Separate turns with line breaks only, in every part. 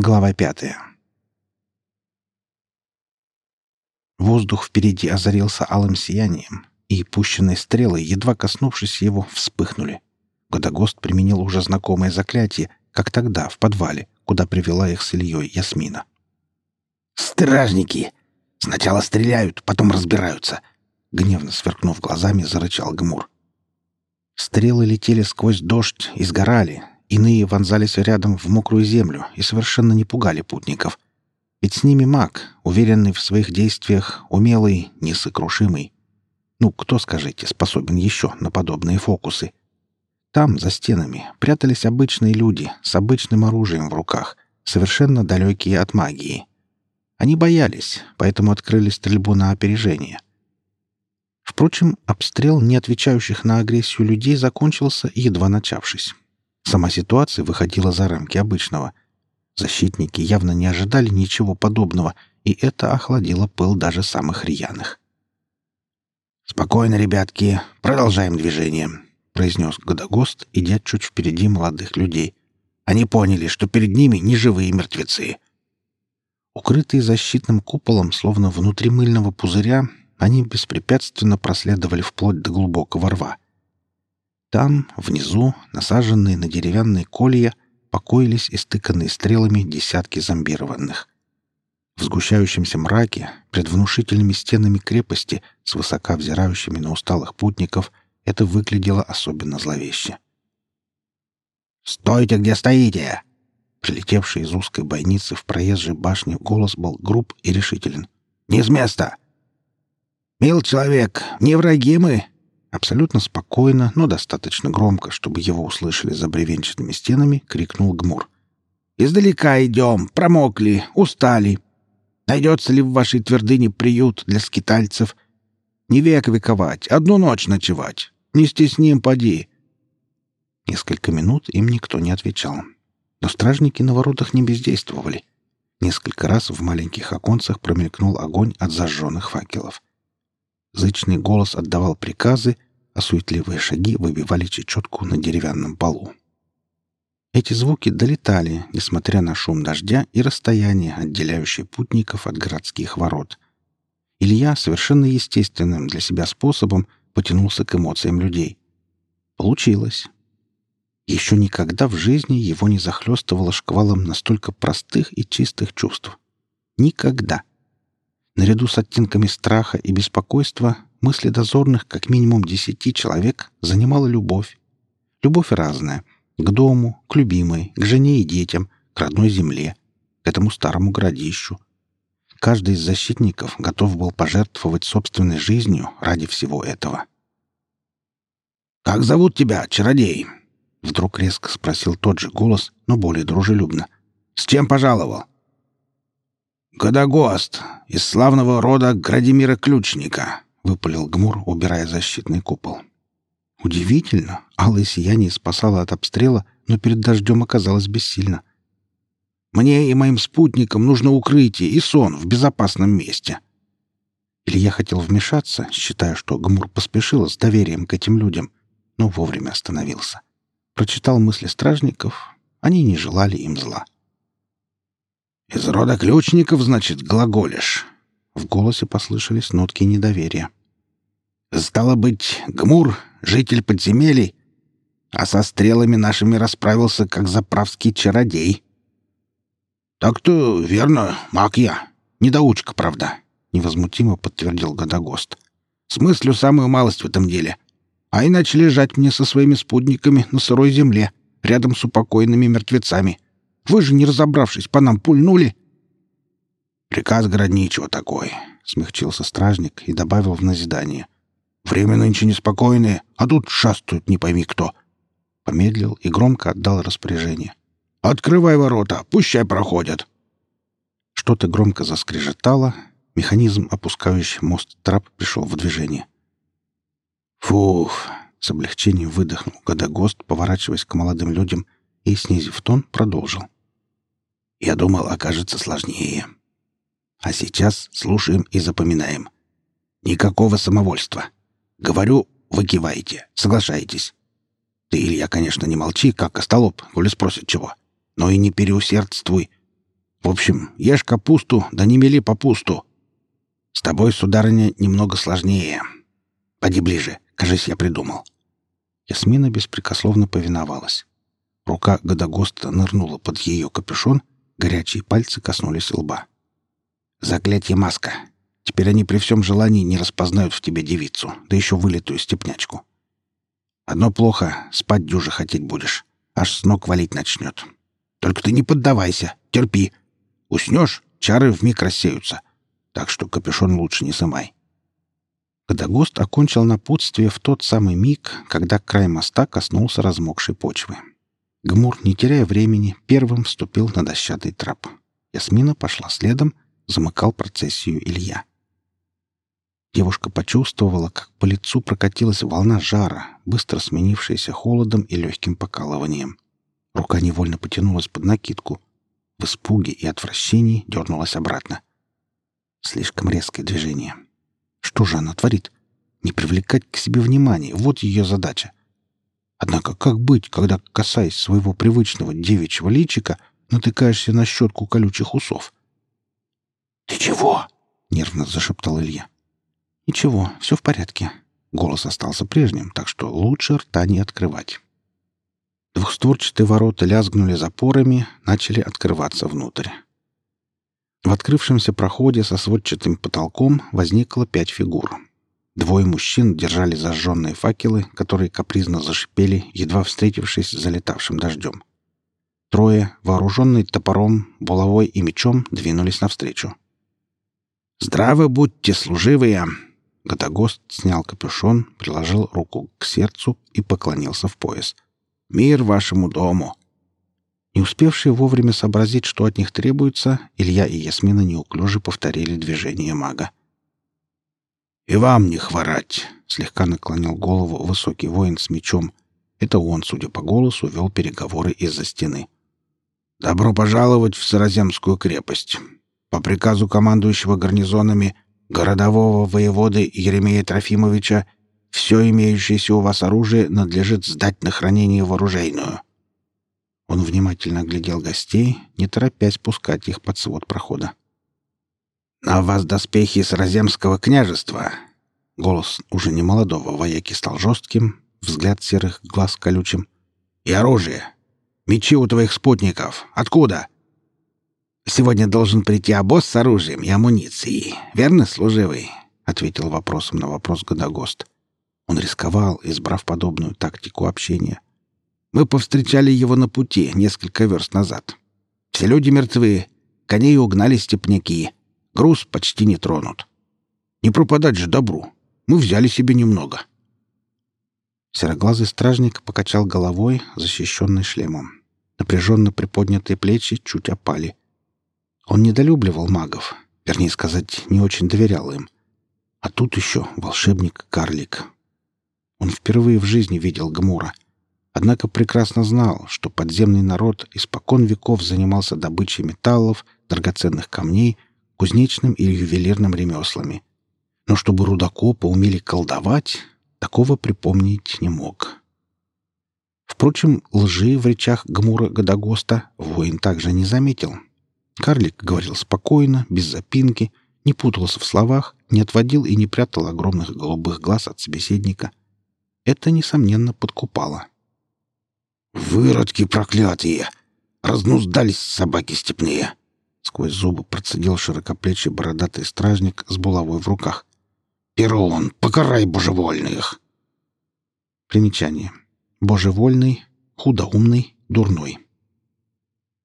Глава пятая. Воздух впереди озарился алым сиянием, и пущенные стрелы, едва коснувшись его, вспыхнули. Годогост применил уже знакомое заклятие, как тогда, в подвале, куда привела их с Ильей Ясмина.
«Стражники! Сначала стреляют, потом разбираются!» Гневно сверкнув глазами, зарычал Гмур.
Стрелы летели сквозь дождь и сгорали, Иные вонзались рядом в мокрую землю и совершенно не пугали путников. Ведь с ними маг, уверенный в своих действиях, умелый, несокрушимый. Ну, кто, скажите, способен еще на подобные фокусы? Там, за стенами, прятались обычные люди с обычным оружием в руках, совершенно далекие от магии. Они боялись, поэтому открыли стрельбу на опережение. Впрочем, обстрел не отвечающих на агрессию людей закончился, едва начавшись. Сама ситуация выходила за рамки обычного. Защитники явно не ожидали ничего подобного, и это охладило пыл даже самых рьяных.
«Спокойно, ребятки, продолжаем движение», — произнес Годогост, идя чуть впереди молодых людей. Они поняли, что перед ними не живые мертвецы.
Укрытые защитным куполом, словно внутри мыльного пузыря, они беспрепятственно проследовали вплоть до глубокого рва — там, внизу, насаженные на деревянные колья, покоились истыканные стрелами десятки зомбированных. В сгущающемся мраке, пред внушительными стенами крепости, свысока взирающими на усталых путников, это выглядело особенно зловеще.
«Стойте, где стоите!»
Прилетевший из узкой бойницы в проезжей башне голос был груб и решителен.
«Не с места!» «Мил человек, не враги мы!»
Абсолютно спокойно, но достаточно громко, чтобы его услышали за бревенчатыми стенами, крикнул Гмур.
«Издалека идем, промокли, устали. Найдется ли в вашей твердыне приют для скитальцев? Не век вековать, одну ночь ночевать. Не стесним, поди».
Несколько минут им никто не отвечал. Но стражники на воротах не бездействовали. Несколько раз в маленьких оконцах промелькнул огонь от зажженных факелов. Зычный голос отдавал приказы, а суетливые шаги выбивали чечетку на деревянном полу. Эти звуки долетали, несмотря на шум дождя и расстояние, отделяющее путников от городских ворот. Илья совершенно естественным для себя способом потянулся к эмоциям людей. Получилось. Еще никогда в жизни его не захлестывало шквалом настолько простых и чистых чувств. Никогда. Наряду с оттенками страха и беспокойства мысли дозорных как минимум десяти человек занимала любовь. Любовь разная. К дому, к любимой, к жене и детям, к родной земле, к этому старому городищу. Каждый из защитников готов был пожертвовать собственной жизнью ради всего этого.
«Как зовут тебя, чародей?»
Вдруг резко спросил тот же голос, но более дружелюбно.
«С чем пожаловал?» «Годогост, из славного рода Градимира Ключника», — выпалил Гмур, убирая защитный купол.
Удивительно, алое сияние спасало от обстрела, но перед дождем оказалось бессильно.
«Мне и моим спутникам нужно укрытие и сон в безопасном месте».
Илья хотел вмешаться, считая, что Гмур поспешил с доверием к этим людям, но вовремя остановился. Прочитал мысли стражников, они не желали им зла.
— «Из рода ключников, значит, глаголишь?»
В голосе послышались нотки недоверия.
«Стало быть, Гмур — житель подземелий, а со стрелами нашими расправился, как заправский чародей». «Так-то верно, маг я. Недоучка, правда», — невозмутимо подтвердил Годогост. «Смыслю самую малость в этом деле. А иначе лежать мне со своими спутниками на сырой земле, рядом с упокойными мертвецами». Вы же, не разобравшись, по нам пульнули. Приказ городничего такой, — смягчился стражник и добавил в назидание. Время нынче неспокойное, а тут шастают не пойми кто. Помедлил и громко отдал распоряжение. «Открывай ворота, пущай проходят!»
Что-то громко заскрежетало, механизм, опускающий мост трап, пришел в движение.
«Фух!»
— с облегчением выдохнул Годогост, поворачиваясь к молодым людям и, снизив тон, продолжил.
Я думал, окажется сложнее. А сейчас слушаем и запоминаем. Никакого самовольства. Говорю, вы киваете, соглашаетесь. Ты, Илья, конечно, не молчи, как остолоп, коли спросят чего. Но и не переусердствуй. В общем, ешь капусту, да не мели попусту. С тобой, сударыня, немного сложнее. Поди ближе, кажись, я придумал».
Ясмина беспрекословно повиновалась. Рука Годогоста нырнула под ее капюшон, горячие пальцы коснулись лба.
«Заклятье маска! Теперь они при всем желании не распознают в тебе девицу, да еще вылитую степнячку. Одно плохо — спать дюже хотеть будешь, аж с ног валить начнет. Только ты не поддавайся, терпи. Уснешь — чары вмиг рассеются, так что капюшон лучше не сымай».
Годогост окончил напутствие в тот самый миг, когда край моста коснулся размокшей почвы. Гмур, не теряя времени, первым вступил на дощатый трап. Ясмина пошла следом, замыкал процессию Илья. Девушка почувствовала, как по лицу прокатилась волна жара, быстро сменившаяся холодом и легким покалыванием. Рука невольно потянулась под накидку. В испуге и отвращении дернулась обратно. Слишком резкое движение. Что же она творит? Не привлекать к себе внимания — вот ее задача. Однако как быть, когда, касаясь своего привычного девичьего личика, натыкаешься на щетку колючих усов?
«Ты чего?»
— нервно зашептал Илья. «Ничего, все в порядке». Голос остался прежним, так что лучше рта не открывать. Двухстворчатые ворота лязгнули запорами, начали открываться внутрь. В открывшемся проходе со сводчатым потолком возникло пять фигур. Двое мужчин держали зажженные факелы, которые капризно зашипели, едва встретившись с залетавшим дождем. Трое, вооруженные топором, булавой и мечом, двинулись навстречу.
«Здравы будьте, служивые!»
Годогост снял капюшон, приложил руку к сердцу и поклонился в пояс.
«Мир вашему дому!»
Не успевшие вовремя сообразить, что от них требуется, Илья и Ясмина неуклюже повторили движение мага.
«И вам не хворать!»
— слегка наклонил голову высокий воин с мечом. Это он, судя по голосу, вел переговоры из-за стены.
«Добро пожаловать в Сароземскую крепость. По приказу командующего гарнизонами городового воеводы Еремея Трофимовича все имеющееся у вас оружие надлежит сдать на хранение в оружейную».
Он внимательно оглядел гостей, не торопясь пускать их под свод прохода.
«На вас доспехи Сраземского княжества!» Голос уже не молодого вояки стал жестким, взгляд серых глаз колючим. «И оружие! Мечи у твоих спутников! Откуда?» «Сегодня должен прийти обоз с оружием и амуницией, верно, служивый?» — ответил вопросом на вопрос Годогост. Он рисковал, избрав подобную тактику общения. «Мы повстречали его на пути несколько верст назад. Все люди мертвы, коней угнали степняки, Груз почти не тронут. Не пропадать же добру. Мы взяли себе немного.
Сероглазый стражник покачал головой, защищенный шлемом. Напряженно приподнятые плечи чуть опали. Он недолюбливал магов, вернее сказать, не очень доверял им. А тут еще волшебник-карлик. Он впервые в жизни видел Гмура, однако прекрасно знал, что подземный народ испокон веков занимался добычей металлов, драгоценных камней кузнечным или ювелирным ремеслами. Но чтобы рудокопы умели колдовать, такого припомнить не мог. Впрочем, лжи в речах Гмура Годогоста воин также не заметил. Карлик говорил спокойно, без запинки, не путался в словах, не отводил и не прятал огромных голубых глаз от собеседника. Это, несомненно, подкупало.
«Выродки проклятые! Разнуздались собаки степные!»
Сквозь зубы процедил широкоплечий бородатый стражник с булавой в руках.
«Перун, покарай божевольных!»
Примечание. Божевольный, худоумный, дурной.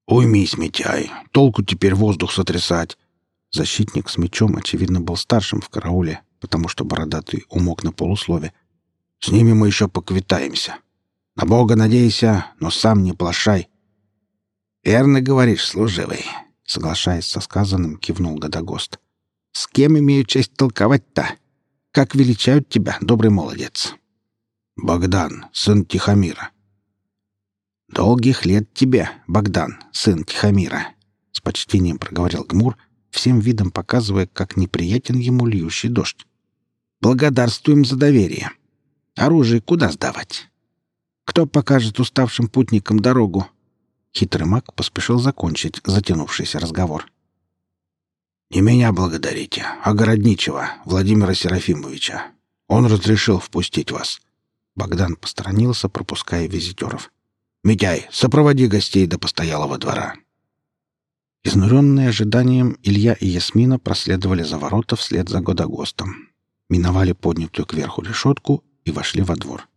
«Уймись, Митяй, толку теперь воздух сотрясать!»
Защитник с мечом, очевидно, был старшим в карауле, потому что бородатый умок на полуслове.
«С ними мы еще поквитаемся. На Бога надейся, но сам не плашай». «Верно говоришь, служивый.
Соглашаясь со сказанным, кивнул Годогост.
«С кем имею честь толковать-то? Как величают тебя, добрый молодец?»
«Богдан, сын Тихомира».
«Долгих лет тебе, Богдан, сын Тихомира», — с почтением проговорил Гмур, всем видом показывая, как неприятен ему льющий дождь. «Благодарствуем за доверие. Оружие куда сдавать? Кто покажет уставшим путникам дорогу?
Хитрый маг поспешил закончить затянувшийся разговор.
«Не меня благодарите, а Городничего, Владимира Серафимовича. Он разрешил впустить вас».
Богдан посторонился, пропуская визитеров.
«Митяй, сопроводи гостей до постоялого двора».
Изнуренные ожиданием, Илья и Ясмина проследовали за ворота вслед за Годогостом. Миновали поднятую кверху решетку и вошли во двор.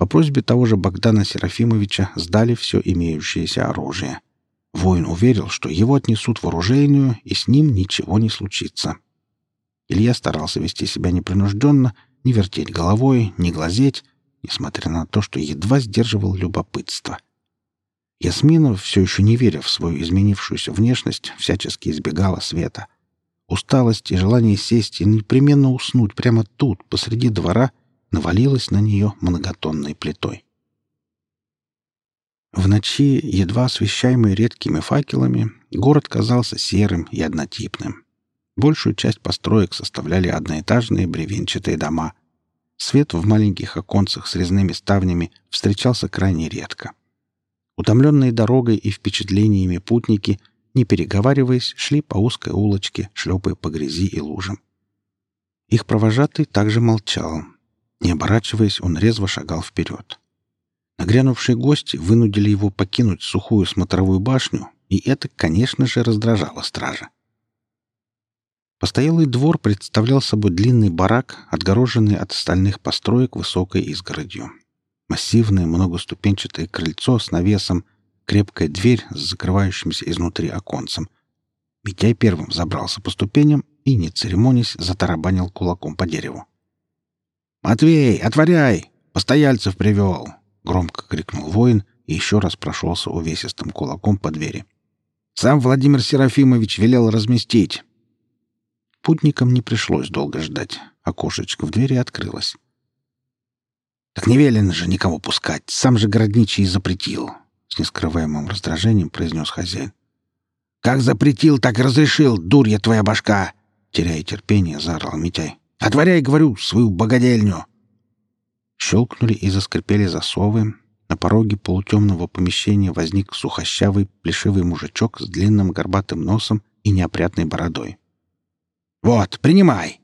По просьбе того же Богдана Серафимовича сдали все имеющееся оружие. Воин уверил, что его отнесут в оружейную, и с ним ничего не случится. Илья старался вести себя непринужденно, не вертеть головой, не глазеть, несмотря на то, что едва сдерживал любопытство. Ясмина, все еще не веря в свою изменившуюся внешность, всячески избегала света. Усталость и желание сесть и непременно уснуть прямо тут, посреди двора, навалилась на нее многотонной плитой. В ночи, едва освещаемый редкими факелами, город казался серым и однотипным. Большую часть построек составляли одноэтажные бревенчатые дома. Свет в маленьких оконцах с резными ставнями встречался крайне редко. Утомленные дорогой и впечатлениями путники, не переговариваясь, шли по узкой улочке, шлепая по грязи и лужам. Их провожатый также молчал. Не оборачиваясь, он резво шагал вперед. Нагрянувшие гости вынудили его покинуть сухую смотровую башню, и это, конечно же, раздражало стража. Постоялый двор представлял собой длинный барак, отгороженный от остальных построек высокой изгородью. Массивное многоступенчатое крыльцо с навесом, крепкая дверь с закрывающимся изнутри оконцем. Митяй первым забрался по ступеням и, не церемонясь, затарабанил кулаком по дереву. «Матвей, отворяй! Постояльцев привел!» — громко крикнул воин и еще раз прошелся увесистым кулаком по двери. «Сам Владимир Серафимович велел разместить». Путникам не пришлось долго ждать. Окошечко в двери открылось. «Так не велено же никого пускать. Сам же городничий запретил», — с нескрываемым раздражением произнес хозяин. «Как запретил, так и разрешил, дурья твоя башка!» Теряя терпение, заорал Митяй. «Отворяй, говорю, свою богадельню!» Щелкнули и заскрипели засовы. На пороге полутемного помещения возник сухощавый, плешивый мужичок с длинным горбатым носом и неопрятной бородой. «Вот, принимай!»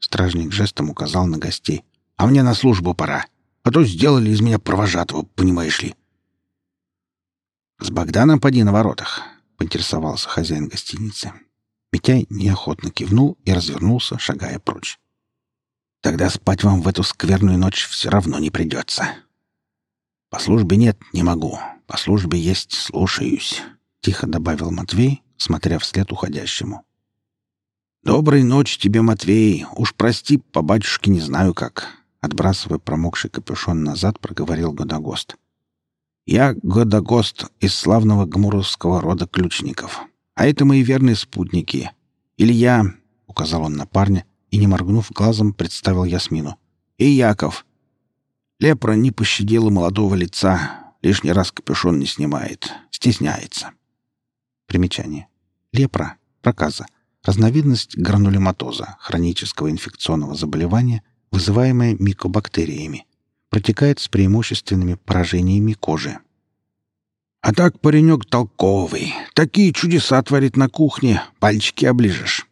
Стражник жестом указал на гостей. «А мне на службу пора, а то сделали из меня провожатого, понимаешь ли». «С Богданом поди на воротах», — поинтересовался хозяин гостиницы. Митяй неохотно кивнул и развернулся, шагая прочь. Тогда спать вам в эту скверную ночь все равно не придется. По службе нет, не могу. По службе есть, слушаюсь, — тихо добавил Матвей, смотря вслед уходящему. «Доброй ночи тебе, Матвей. Уж прости, по батюшке не знаю как», — отбрасывая промокший капюшон назад, проговорил Годогост. «Я Годогост из славного гмуровского рода ключников. А это мои верные спутники. Илья», — указал он на парня, и, не моргнув глазом, представил Ясмину. «И Яков!» Лепра не пощадила молодого лица, лишний раз капюшон не снимает, стесняется. Примечание. Лепра, проказа, разновидность гранулематоза, хронического инфекционного заболевания, вызываемое микобактериями, протекает с преимущественными поражениями кожи. А так паренек толковый, такие чудеса творит на кухне, пальчики оближешь.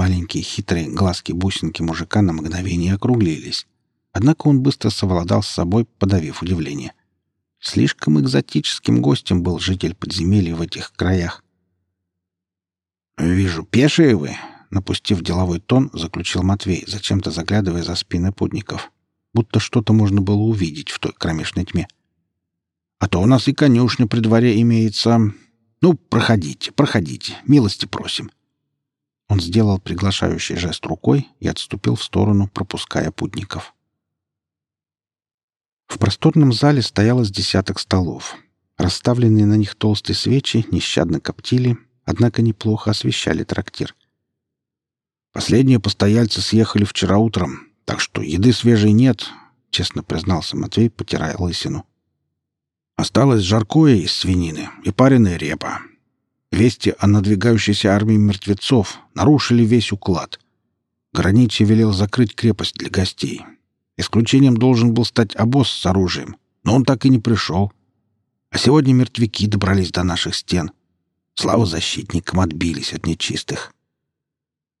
Маленькие хитрые глазки-бусинки мужика на мгновение округлились. Однако он быстро совладал с собой, подавив удивление. Слишком экзотическим гостем был житель подземелья в этих краях. «Вижу, пешие вы!» — напустив деловой тон, заключил Матвей, зачем-то заглядывая за спины путников. Будто что-то можно было увидеть в той кромешной тьме. «А то у нас и конюшня при дворе имеется. Ну, проходите, проходите, милости просим. Он сделал приглашающий жест рукой и отступил в сторону, пропуская путников. В просторном зале стояло с десяток столов. Расставленные на них толстые свечи нещадно коптили, однако неплохо освещали трактир. «Последние постояльцы съехали вчера утром, так что еды свежей нет», — честно признался Матвей, потирая лысину. «Осталось жаркое из свинины и пареная репа. Вести о надвигающейся армии мертвецов нарушили весь уклад. Граничий велел закрыть крепость для гостей. Исключением должен был стать обоз с оружием, но он так и не пришел.
А сегодня мертвяки добрались до наших стен. Слава защитникам отбились от нечистых.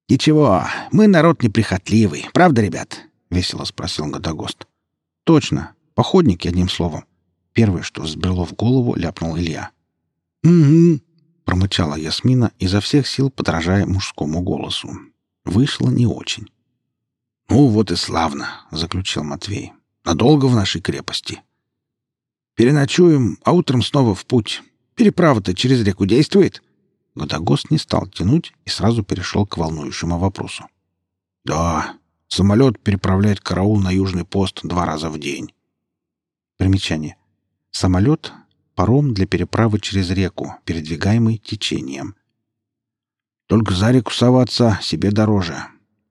«Ничего, мы народ неприхотливый, правда, ребят?» — весело спросил Годогост.
«Точно. Походники, одним словом». Первое, что взбрело в голову, ляпнул Илья.
«Угу», —
промычала Ясмина, изо всех сил подражая мужскому голосу. Вышло не очень.
«Ну вот и славно», — заключил Матвей. «Надолго в нашей крепости. Переночуем, а утром снова в путь. Переправа-то через реку действует?»
Годогост не стал тянуть и сразу перешел к волнующему вопросу.
«Да, самолет переправляет караул на южный пост два раза в день».
Примечание. Самолет — паром для переправы через реку, передвигаемый течением.
«Только за реку соваться себе дороже.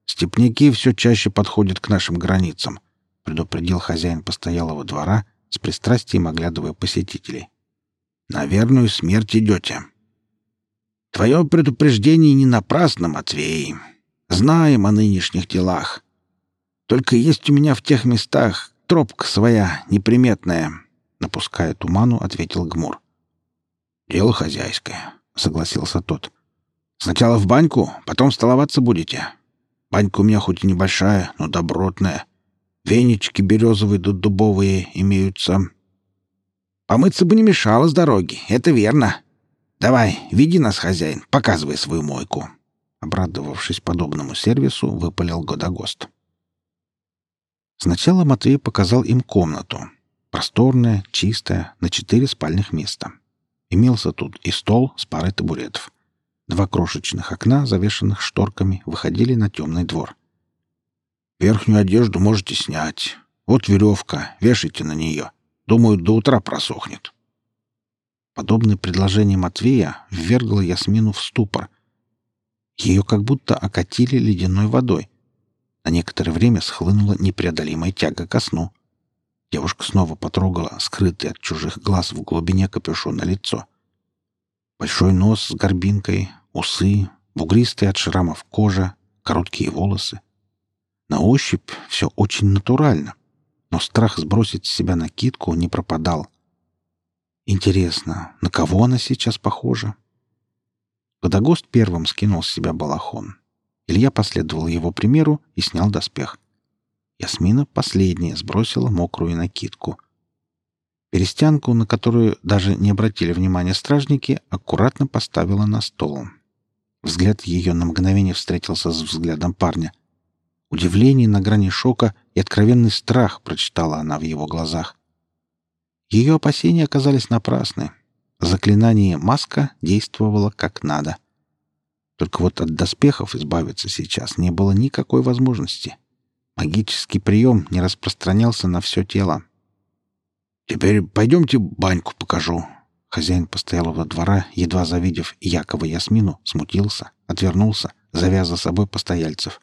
Степняки все чаще подходят к нашим границам», — предупредил хозяин постоялого двора, с пристрастием оглядывая посетителей. «На верную смерть идете». Твое предупреждение не напрасно, Матвей. Знаем о нынешних делах. Только есть у меня в тех местах тропка своя, неприметная. Напуская туману, ответил Гмур. Дело хозяйское, согласился тот. Сначала в баньку, потом столоваться будете. Банька у меня хоть и небольшая, но добротная. Венички березовые да дубовые имеются. Помыться бы не мешало с дороги, это верно, «Давай, веди нас, хозяин, показывай свою мойку». Обрадовавшись подобному сервису, выпалил Годогост.
Сначала Матвей показал им комнату. Просторная, чистая, на четыре спальных места. Имелся тут и стол с парой табуретов. Два крошечных окна, завешенных шторками, выходили на темный двор.
«Верхнюю одежду можете снять. Вот веревка, вешайте на нее. Думаю, до утра просохнет»,
Подобное предложение Матвея ввергло Ясмину в ступор. Ее как будто окатили ледяной водой. На некоторое время схлынула непреодолимая тяга ко сну. Девушка снова потрогала скрытое от чужих глаз в глубине капюшона лицо. Большой нос с горбинкой, усы, бугристые от шрамов кожа, короткие волосы. На ощупь все очень натурально, но страх сбросить с себя накидку не пропадал — Интересно, на кого она сейчас похожа? Водогост первым скинул с себя балахон. Илья последовал его примеру и снял доспех. Ясмина последняя сбросила мокрую накидку. Перестянку, на которую даже не обратили внимания стражники, аккуратно поставила на стол. Взгляд ее на мгновение встретился с взглядом парня. Удивление на грани шока и откровенный страх прочитала она в его глазах. Ее опасения оказались напрасны. Заклинание «Маска» действовало как надо. Только вот от доспехов избавиться сейчас не было никакой возможности. Магический прием не распространялся на все тело. «Теперь пойдемте баньку покажу». Хозяин постоялого двора, едва завидев Якова Ясмину, смутился, отвернулся, завязав за собой постояльцев.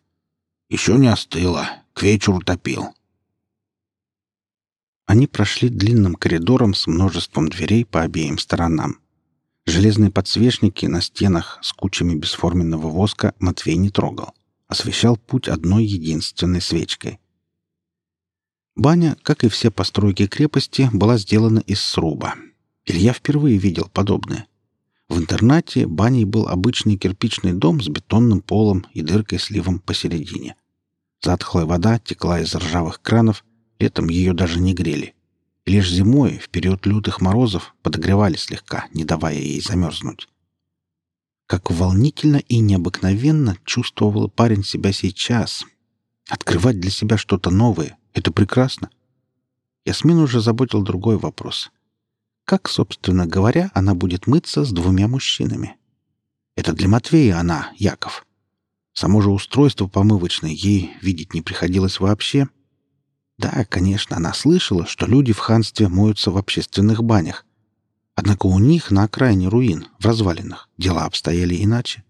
«Еще не остыло. К вечеру топил. Они прошли длинным коридором с множеством дверей по обеим сторонам. Железные подсвечники на стенах с кучами бесформенного воска Матвей не трогал. Освещал путь одной единственной свечкой. Баня, как и все постройки крепости, была сделана из сруба. Илья впервые видел подобное. В интернате баней был обычный кирпичный дом с бетонным полом и дыркой с ливом посередине. Затхлая вода текла из ржавых кранов, Летом ее даже не грели. Лишь зимой, в период лютых морозов, подогревали слегка, не давая ей замерзнуть. Как волнительно и необыкновенно чувствовал парень себя сейчас. Открывать для себя что-то новое — это прекрасно. Ясмин уже заботил другой вопрос. Как, собственно говоря, она будет мыться с двумя мужчинами? Это для Матвея она, Яков. Само же устройство помывочной ей видеть не приходилось вообще, да, конечно, она слышала, что люди в ханстве моются в общественных банях. Однако у них на окраине руин, в развалинах, дела обстояли иначе.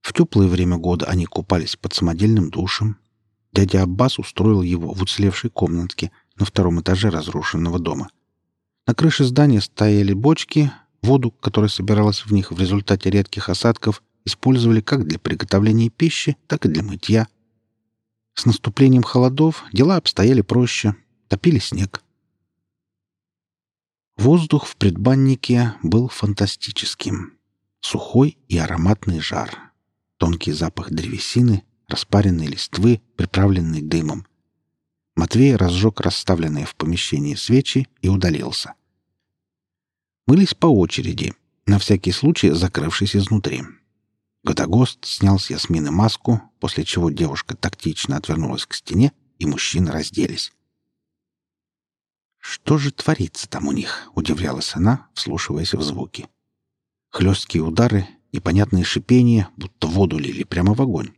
В теплое время года они купались под самодельным душем. Дядя Аббас устроил его в уцелевшей комнатке на втором этаже разрушенного дома. На крыше здания стояли бочки, воду, которая собиралась в них в результате редких осадков, использовали как для приготовления пищи, так и для мытья – с наступлением холодов дела обстояли проще. Топили снег. Воздух в предбаннике был фантастическим. Сухой и ароматный жар. Тонкий запах древесины, распаренной листвы, приправленный дымом. Матвей разжег расставленные в помещении свечи и удалился. Мылись по очереди, на всякий случай закрывшись изнутри. Годогост снял с Ясмины маску, после чего девушка тактично отвернулась к стене, и мужчины разделись. «Что же творится там у них?» — удивлялась она, вслушиваясь в звуки. Хлесткие удары, непонятные шипения, будто воду лили прямо в огонь.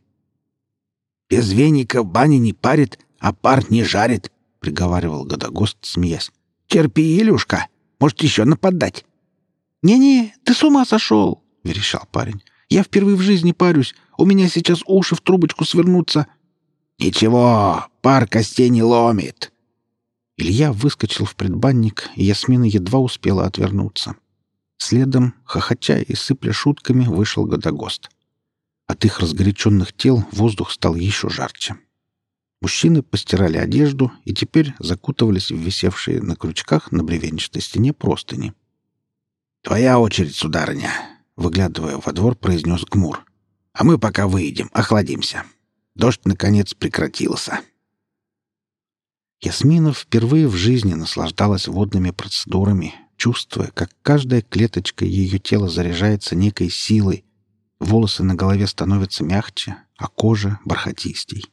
«Без веника бани не парит, а пар не жарит», — приговаривал Годогост, смеясь. «Терпи, Илюшка, может, еще нападать».
«Не-не, ты с ума сошел!» — верещал парень. «Я впервые в жизни парюсь. У меня сейчас уши в трубочку свернутся».
«Ничего, пар костей не ломит»,
Илья выскочил в предбанник, и Ясмина едва успела отвернуться. Следом, хохоча и сыпля шутками, вышел Годогост. От их разгоряченных тел воздух стал еще жарче. Мужчины постирали одежду и теперь закутывались в висевшие на крючках на бревенчатой стене простыни.
«Твоя очередь, сударыня!» — выглядывая во двор, произнес Гмур. «А мы пока выйдем, охладимся. Дождь, наконец, прекратился».
Ясмина впервые в жизни наслаждалась водными процедурами, чувствуя, как каждая клеточка ее тела заряжается некой силой, волосы на голове становятся мягче, а кожа — бархатистей.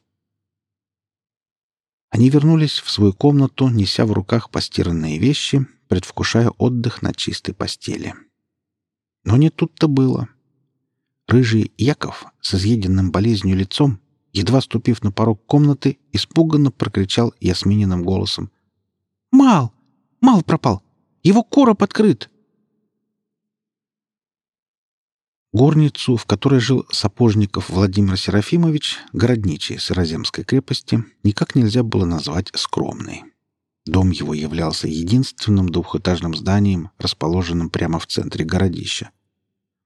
Они вернулись в свою комнату, неся в руках постиранные вещи, предвкушая отдых на чистой постели. Но не тут-то было. Рыжий Яков с изъеденным болезнью лицом едва ступив на порог комнаты, испуганно прокричал Ясмининым голосом. «Мал! Мал пропал! Его короб открыт!» Горницу, в которой жил Сапожников Владимир Серафимович, городничий Сыроземской крепости, никак нельзя было назвать скромной. Дом его являлся единственным двухэтажным зданием, расположенным прямо в центре городища.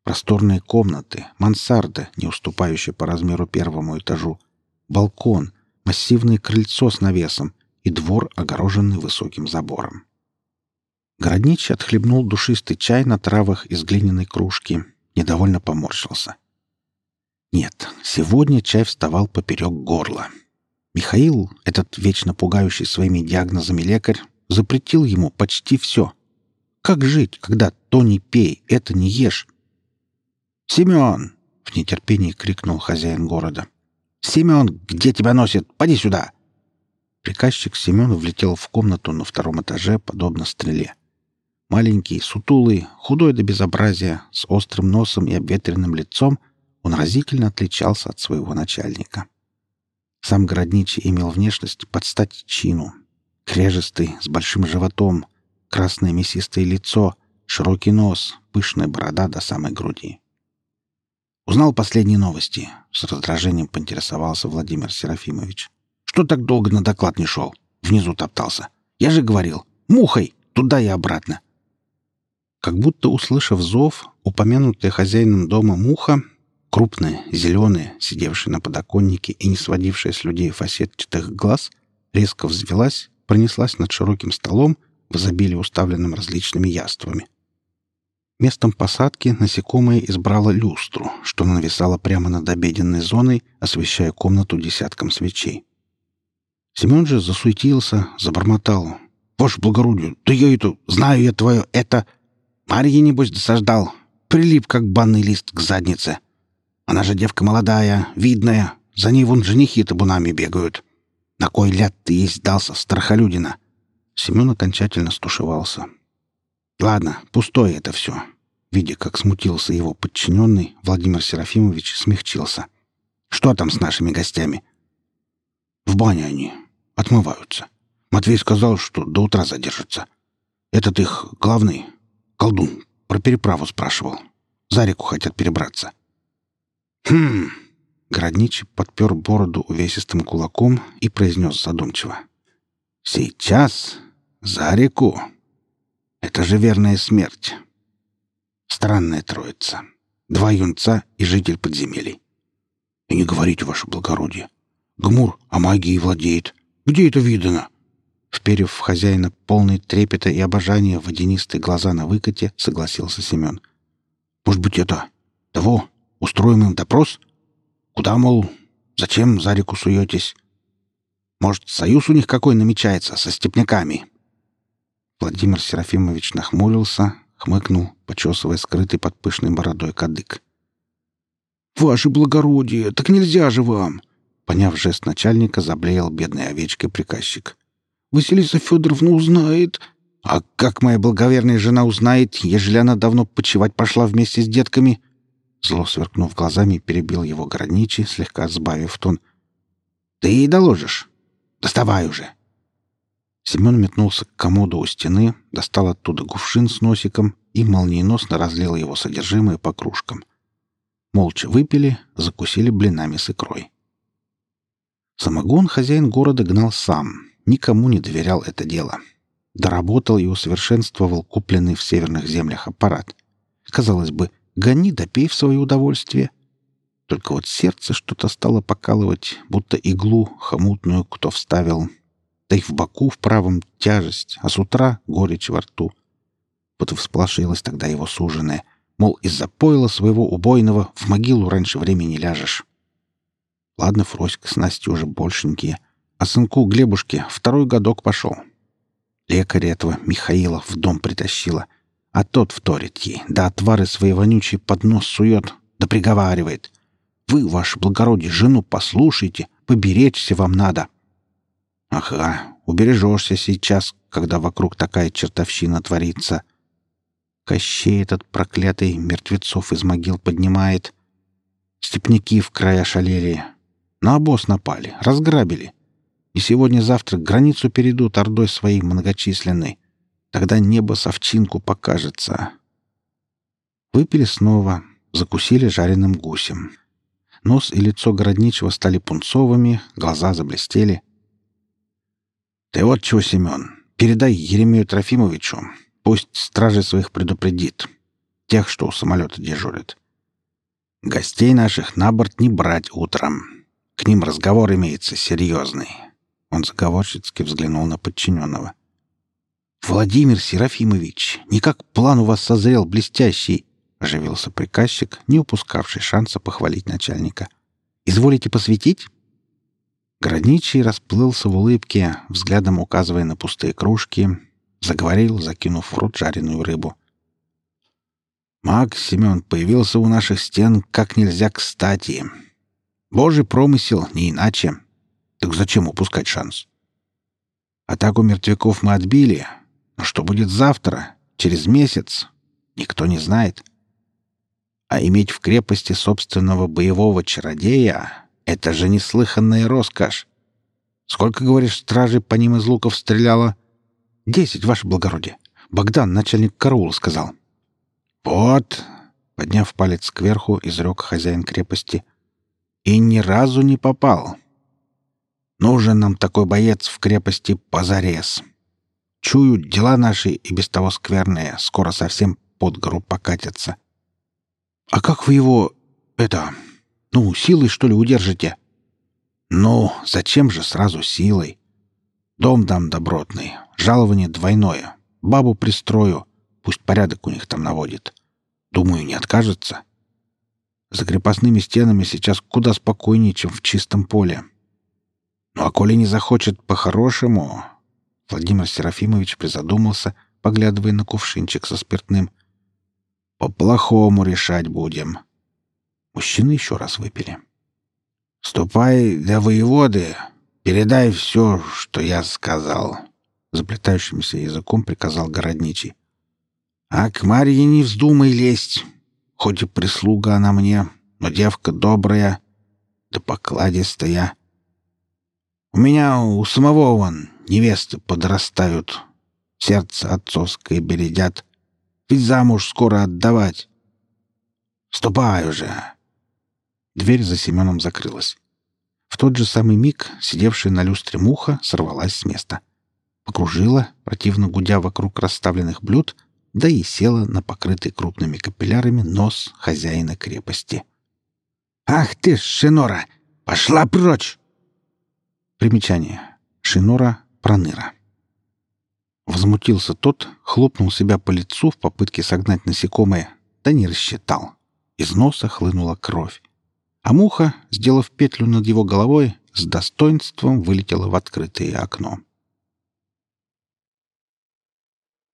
Просторные комнаты, мансарда, не уступающая по размеру первому этажу, балкон, массивное крыльцо с навесом и двор, огороженный высоким забором. Городничий отхлебнул душистый чай на травах из глиняной кружки, недовольно поморщился. Нет, сегодня чай вставал поперек горла. Михаил, этот вечно пугающий своими диагнозами лекарь, запретил ему почти все. Как жить, когда то не пей, это не ешь? «Семен!» — в нетерпении крикнул хозяин города. «Семен, где тебя носит? Поди сюда!» Приказчик Семен влетел в комнату на втором этаже, подобно стреле. Маленький, сутулый, худой до безобразия, с острым носом и обветренным лицом, он разительно отличался от своего начальника. Сам городничий имел внешность под стать чину. Крежистый, с большим животом, красное мясистое лицо, широкий нос, пышная борода до самой груди. Узнал последние новости. С раздражением поинтересовался Владимир Серафимович. Что так долго на доклад не шел? Внизу топтался. Я же говорил. Мухой! Туда и обратно. Как будто услышав зов, упомянутая хозяином дома муха, крупная, зеленая, сидевшая на подоконнике и не сводившая с людей фасетчатых глаз, резко взвелась, пронеслась над широким столом, в изобилии уставленным различными яствами. Местом посадки насекомое избрало люстру, что нависало прямо над обеденной зоной, освещая комнату десятком свечей. Семен же засуетился, забормотал. «Ваше благородие, да я это... Знаю я твое это... Марья, небось, досаждал. Прилип, как банный лист к заднице. Она же девка молодая, видная. За ней вон женихи табунами бегают. На кой ляд ты есть дался, страхолюдина?» Семен окончательно стушевался. Ладно, пустое это все. Видя, как смутился его подчиненный, Владимир Серафимович смягчился. Что там с нашими гостями? В бане они. Отмываются. Матвей сказал, что до утра задержатся. Этот их главный, колдун, про переправу спрашивал. За реку хотят перебраться. Хм. Городничий подпер бороду увесистым кулаком и произнес задумчиво. «Сейчас? За реку? Это же верная смерть. Странная троица. Два юнца и житель подземелий. И не говорите, ваше благородие. Гмур о магии владеет. Где это видано? Вперев в хозяина полный трепета и обожания водянистые глаза на выкате, согласился Семен. «Может быть, это... того? Устроим им допрос? Куда, мол, зачем за реку суетесь? Может, союз у них какой намечается со степняками?» Владимир Серафимович нахмурился, хмыкнул, почесывая скрытый под пышной бородой кадык. «Ваше благородие, так нельзя же вам!» Поняв жест начальника, заблеял бедной овечкой приказчик. «Василиса Федоровна узнает...» «А как моя благоверная жена узнает, ежели она давно почевать пошла вместе с детками?» Зло сверкнув глазами, перебил его городничий, слегка сбавив тон. «Ты ей доложишь? Доставай уже!» Семен метнулся к комоду у стены, достал оттуда кувшин с носиком и молниеносно разлил его содержимое по кружкам. Молча выпили, закусили блинами с икрой. Самогон хозяин города гнал сам, никому не доверял это дело. Доработал и усовершенствовал купленный в северных землях аппарат. Казалось бы, гони да пей в свое удовольствие. Только вот сердце что-то стало покалывать, будто иглу хомутную кто вставил, да и в боку в правом тяжесть, а с утра горечь во рту. Вот и тогда его суженая, мол, из-за пойла своего убойного в могилу раньше времени ляжешь. Ладно, Фроська с Настей уже большенькие, а сынку Глебушке второй годок пошел. Лекаря этого Михаила в дом притащила, а тот вторит ей, да отвары свои вонючие под нос сует, да приговаривает. «Вы, ваше благородие, жену послушайте, поберечься вам надо». Ага, убережешься сейчас, когда вокруг такая чертовщина творится. Кощей этот проклятый мертвецов из могил поднимает. Степняки в края шалели. На обоз напали, разграбили. И сегодня-завтра границу перейдут ордой своей многочисленной. Тогда небо совчинку покажется. Выпили снова, закусили жареным гусем. Нос и лицо городничего стали пунцовыми, глаза заблестели. Ты вот чего, Семен, передай Еремею Трофимовичу, пусть стражи своих предупредит, тех, что у самолета дежурят. Гостей наших на борт не брать утром. К ним разговор имеется серьезный. Он заговорщицки взглянул на подчиненного. «Владимир Серафимович, никак план у вас созрел блестящий!» — оживился приказчик, не упускавший шанса похвалить начальника. «Изволите посвятить?» Городничий расплылся в улыбке, взглядом указывая на пустые кружки, заговорил, закинув в рот жареную рыбу. «Маг Семен появился у наших стен как нельзя кстати. Божий промысел, не иначе. Так зачем упускать шанс? Атаку мертвяков мы отбили, но что будет завтра, через месяц, никто не знает. А иметь в крепости собственного боевого чародея это же неслыханная роскошь. Сколько, говоришь, стражей по ним из луков стреляло? Десять, ваше благородие. Богдан, начальник караула, сказал. Вот, подняв палец кверху, изрек хозяин крепости. И ни разу не попал. Нужен нам такой боец в крепости позарез. Чую, дела наши и без того скверные, скоро совсем под гору покатятся. А как вы его... это... Ну, силой, что ли, удержите?» «Ну, зачем же сразу силой? Дом дам добротный, жалование двойное, бабу пристрою, пусть порядок у них там наводит. Думаю, не откажется. За крепостными стенами сейчас куда спокойнее, чем в чистом поле. Ну, а коли не захочет по-хорошему...» Владимир Серафимович призадумался, поглядывая на кувшинчик со спиртным. «По-плохому решать будем. Мужчины еще раз выпили. «Ступай для воеводы, передай все, что я сказал», — заплетающимся языком приказал городничий. «А к Марье не вздумай лезть, хоть и прислуга она мне, но девка добрая, да покладистая. У меня у самого вон невесты подрастают, сердце отцовское бередят, ведь замуж скоро отдавать. Ступай уже, Дверь за Семеном закрылась. В тот же самый миг сидевшая на люстре муха сорвалась с места. Покружила, противно гудя вокруг расставленных блюд, да и села на покрытый крупными капиллярами нос хозяина крепости. «Ах ты, Шинора! Пошла прочь!» Примечание. Шинора Проныра. Возмутился тот, хлопнул себя по лицу в попытке согнать насекомое, да не рассчитал. Из носа хлынула кровь. А муха, сделав петлю над его головой, с достоинством вылетела в открытое окно.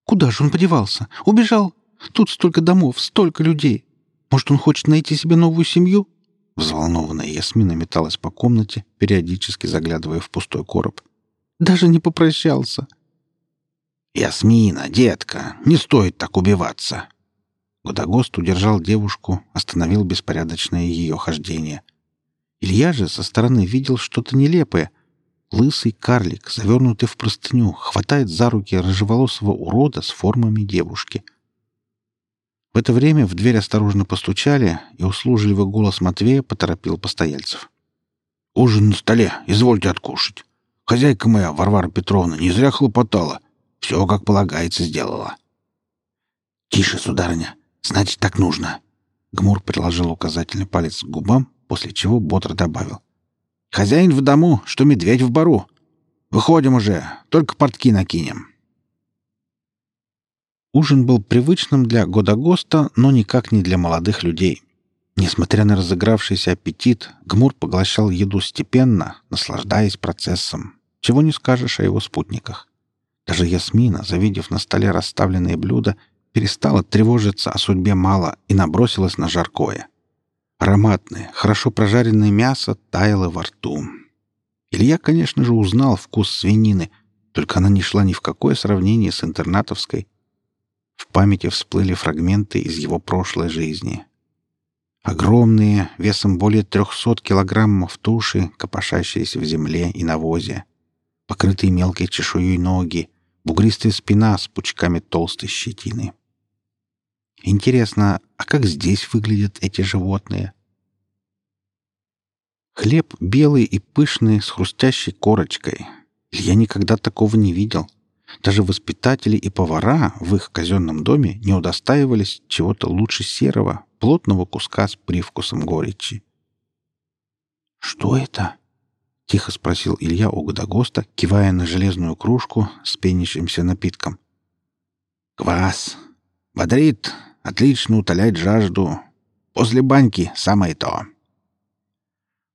«Куда же он подевался? Убежал? Тут столько домов, столько людей. Может, он хочет найти себе новую семью?» Взволнованная Ясмина металась по комнате, периодически заглядывая в пустой короб. «Даже не попрощался!»
«Ясмина, детка, не стоит так убиваться!»
Годогост удержал девушку, остановил беспорядочное ее хождение. Илья же со стороны видел что-то нелепое. Лысый карлик, завернутый в простыню, хватает за руки рыжеволосого урода с формами девушки. В это время в дверь осторожно постучали, и услужливый голос Матвея поторопил постояльцев.
«Ужин на столе, извольте откушать. Хозяйка моя, Варвара Петровна, не зря хлопотала. Все, как полагается, сделала». «Тише, сударыня. Значит, так нужно».
Гмур приложил указательный палец к губам, после чего бодро добавил.
«Хозяин в дому, что медведь в бару. Выходим уже, только портки накинем».
Ужин был привычным для Годогоста, но никак не для молодых людей. Несмотря на разыгравшийся аппетит, Гмур поглощал еду степенно, наслаждаясь процессом. Чего не скажешь о его спутниках. Даже Ясмина, завидев на столе расставленные блюда, перестала тревожиться о судьбе мала и набросилась на жаркое. Ароматное, хорошо прожаренное мясо таяло во рту. Илья, конечно же, узнал вкус свинины, только она не шла ни в какое сравнение с интернатовской. В памяти всплыли фрагменты из его прошлой жизни. Огромные, весом более трехсот килограммов туши, копошащиеся в земле и навозе, покрытые мелкой чешуей ноги, бугристая спина с пучками толстой щетины. Интересно, а как здесь выглядят эти животные? Хлеб белый и пышный, с хрустящей корочкой. Я никогда такого не видел. Даже воспитатели и повара в их казенном доме не удостаивались чего-то лучше серого, плотного куска с привкусом горечи. «Что это?» — тихо спросил Илья у Годогоста, кивая на железную кружку с пенящимся напитком.
«Квас. Бодрит, Отлично утоляет жажду. После баньки самое то.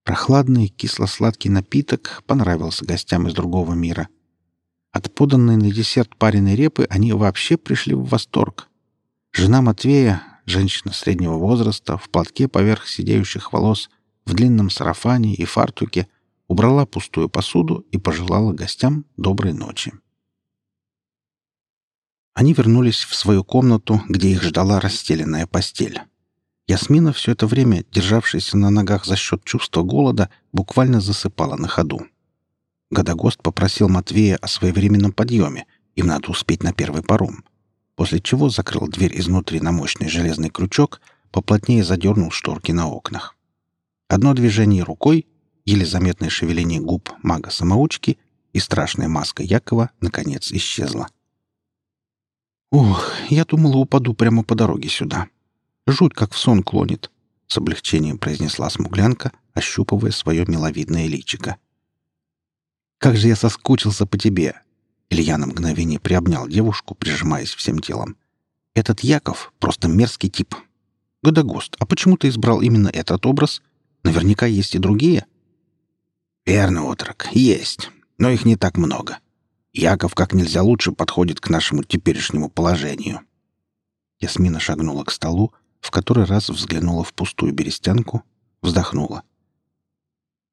Прохладный кисло-сладкий напиток понравился гостям из другого мира. От поданной на десерт пареной репы они вообще пришли в восторг. Жена Матвея, женщина среднего возраста, в платке поверх сидеющих волос, в длинном сарафане и фартуке, убрала пустую посуду и пожелала гостям доброй ночи. Они вернулись в свою комнату, где их ждала расстеленная постель. Ясмина, все это время державшаяся на ногах за счет чувства голода, буквально засыпала на ходу. Годогост попросил Матвея о своевременном подъеме, им надо успеть на первый паром, после чего закрыл дверь изнутри на мощный железный крючок, поплотнее задернул шторки на окнах. Одно движение рукой, еле заметное шевеление губ мага-самоучки и страшная маска Якова наконец исчезла. «Ох, я думала, упаду прямо по дороге сюда. Жуть, как в сон клонит», — с облегчением произнесла смуглянка, ощупывая свое миловидное личико. «Как же я соскучился по тебе!» Илья на мгновение приобнял девушку, прижимаясь всем телом. «Этот Яков — просто мерзкий тип. Годогост, а почему ты избрал именно этот образ? Наверняка есть и другие».
«Верно, отрок, есть, но их не так много», Яков как нельзя лучше подходит к нашему теперешнему положению.
Ясмина шагнула к столу, в который раз взглянула в пустую берестянку, вздохнула.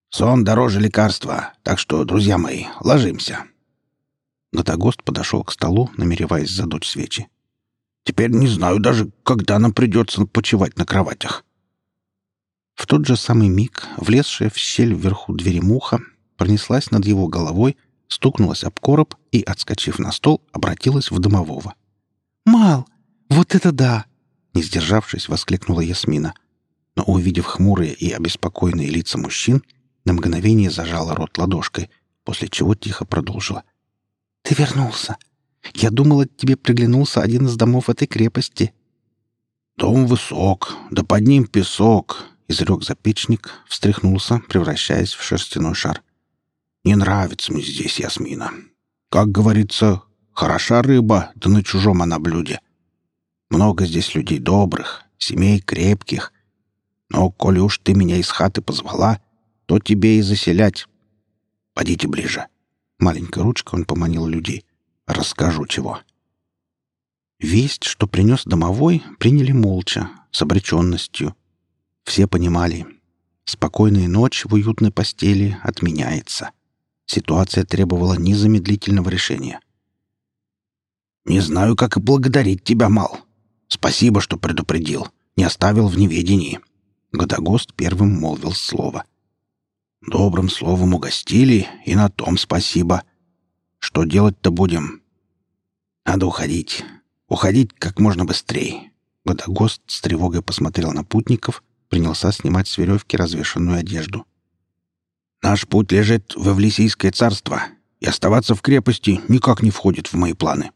«Сон дороже лекарства, так что, друзья мои, ложимся».
Гатагост подошел к столу, намереваясь задуть свечи.
«Теперь не знаю даже, когда нам придется почивать на кроватях».
В тот же самый миг влезшая в щель вверху двери муха пронеслась над его головой, стукнулась об короб и, отскочив на стол, обратилась в домового. «Мал, вот это да!» Не сдержавшись, воскликнула Ясмина. Но, увидев хмурые и обеспокоенные лица мужчин, на мгновение зажала рот ладошкой, после чего тихо продолжила. «Ты вернулся. Я думала, тебе приглянулся один из домов этой крепости».
«Дом высок, да под ним песок», — изрек запечник, встряхнулся, превращаясь в шерстяной шар. Не нравится мне здесь Ясмина. Как говорится, Хороша рыба, да на чужом она блюде. Много здесь людей добрых, семей крепких. Но, коли уж ты меня из хаты позвала, то тебе и заселять. Подите ближе. Маленькой ручкой он поманил людей. Расскажу чего.
Весть, что принес домовой, приняли молча, с обреченностью. Все понимали. Спокойная ночь в уютной постели отменяется. Ситуация требовала незамедлительного решения.
«Не знаю, как и благодарить тебя, Мал. Спасибо, что предупредил. Не оставил в неведении».
Годогост первым молвил слово.
«Добрым словом угостили, и на том спасибо. Что делать-то будем?» «Надо уходить. Уходить как можно быстрее».
Годогост с тревогой посмотрел на путников, принялся снимать с веревки развешанную одежду.
«Наш путь лежит в Эвлисийское царство, и оставаться в крепости никак не входит в мои планы».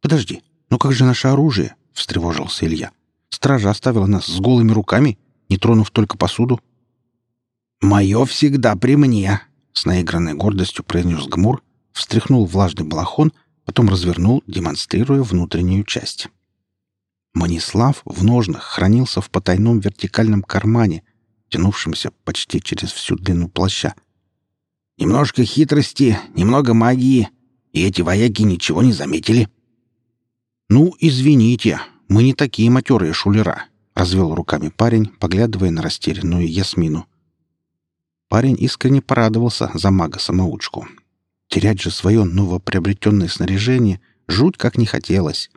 «Подожди, но как же наше оружие?» — встревожился Илья. «Стража оставила нас с голыми руками, не тронув только посуду».
«Мое всегда при мне», —
с наигранной гордостью произнес Гмур, встряхнул влажный балахон — потом развернул, демонстрируя внутреннюю часть. Манислав в ножнах хранился в потайном вертикальном кармане, тянувшемся почти через всю длину плаща.
«Немножко хитрости, немного магии, и эти вояки ничего не заметили».
«Ну, извините, мы не такие матерые шулера», — развел руками парень, поглядывая на растерянную Ясмину. Парень искренне порадовался за мага-самоучку. Терять же свое новоприобретенное снаряжение жуть как не хотелось.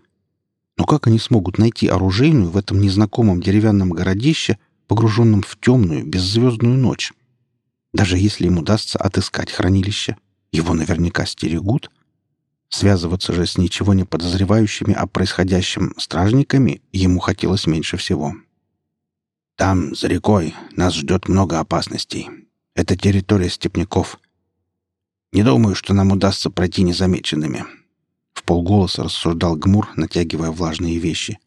Но как они смогут найти оружейную в этом незнакомом деревянном городище, погруженном в темную, беззвездную ночь? Даже если им удастся отыскать хранилище, его наверняка стерегут. Связываться же с ничего не подозревающими о происходящем стражниками ему хотелось меньше всего.
«Там, за рекой, нас ждет много опасностей. Это территория степняков», не думаю, что нам удастся пройти незамеченными. В полголоса рассуждал Гмур, натягивая влажные вещи.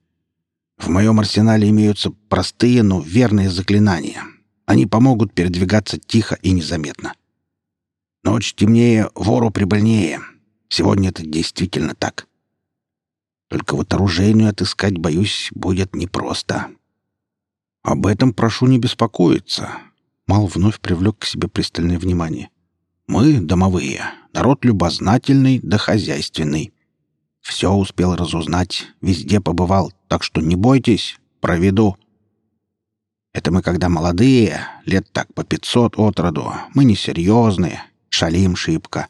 В моем арсенале имеются простые, но верные заклинания. Они помогут передвигаться тихо и незаметно. Ночь темнее, вору прибыльнее. Сегодня это действительно так. Только вот оружейную отыскать, боюсь, будет непросто.
Об этом прошу не беспокоиться. Мал вновь привлек к себе пристальное внимание. Мы, домовые, народ любознательный да хозяйственный. Все успел разузнать, везде побывал, так что не бойтесь, проведу. Это мы когда молодые, лет так по пятьсот от роду, мы несерьезные, шалим шибко.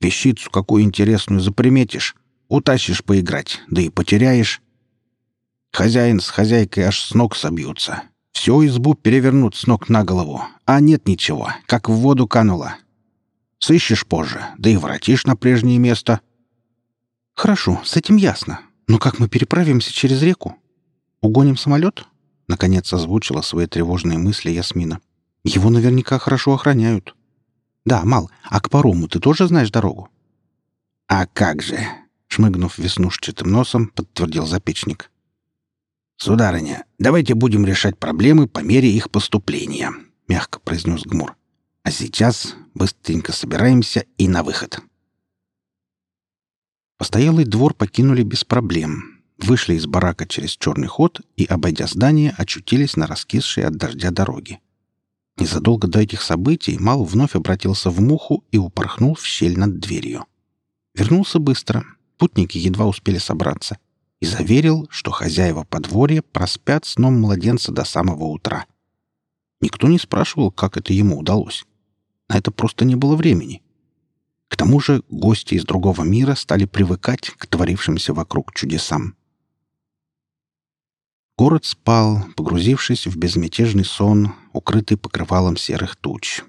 Вещицу какую интересную заприметишь, утащишь поиграть, да и потеряешь. Хозяин с хозяйкой аж с ног собьются. Всю избу перевернут с ног на голову, а нет ничего, как в воду кануло, Сыщешь позже, да и воротишь на прежнее место. Хорошо, с этим ясно. Но как мы переправимся через реку? Угоним самолет? Наконец озвучила свои тревожные мысли Ясмина. Его наверняка хорошо охраняют. Да, Мал, а к парому ты тоже знаешь дорогу?
А как же? Шмыгнув веснушчатым носом, подтвердил запечник. «Сударыня, давайте будем решать проблемы по мере их поступления», — мягко произнес Гмур. «А сейчас Быстренько собираемся и на выход.
Постоялый двор покинули без проблем. Вышли из барака через черный ход и, обойдя здание, очутились на раскисшей от дождя дороге. Незадолго до этих событий Мал вновь обратился в муху и упорхнул в щель над дверью. Вернулся быстро. Путники едва успели собраться. И заверил, что хозяева подворья проспят сном младенца до самого утра. Никто не спрашивал, как это ему удалось. На это просто не было времени. К тому же гости из другого мира стали привыкать к творившимся вокруг чудесам. Город спал, погрузившись в безмятежный сон, укрытый покрывалом серых туч.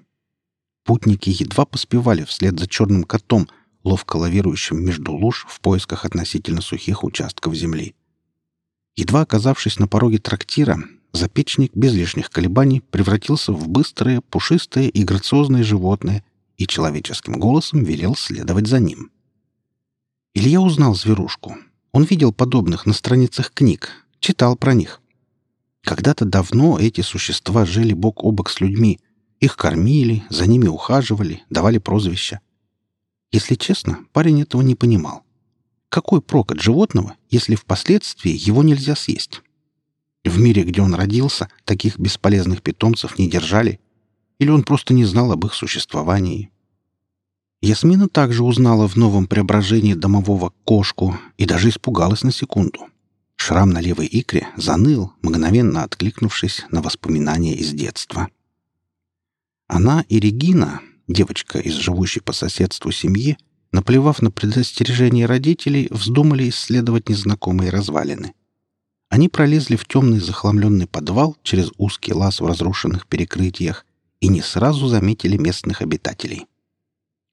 Путники едва поспевали вслед за черным котом, ловко лавирующим между луж в поисках относительно сухих участков земли. Едва оказавшись на пороге трактира, запечник без лишних колебаний превратился в быстрое, пушистое и грациозное животное и человеческим голосом велел следовать за ним. Илья узнал зверушку. Он видел подобных на страницах книг, читал про них. Когда-то давно эти существа жили бок о бок с людьми, их кормили, за ними ухаживали, давали прозвища. Если честно, парень этого не понимал. Какой прок от животного, если впоследствии его нельзя съесть? В мире, где он родился, таких бесполезных питомцев не держали, или он просто не знал об их существовании. Ясмина также узнала в новом преображении домового кошку и даже испугалась на секунду. Шрам на левой икре заныл, мгновенно откликнувшись на воспоминания из детства. Она и Регина, девочка из живущей по соседству семьи, наплевав на предостережение родителей, вздумали исследовать незнакомые развалины. Они пролезли в темный захламленный подвал через узкий лаз в разрушенных перекрытиях и не сразу заметили местных обитателей.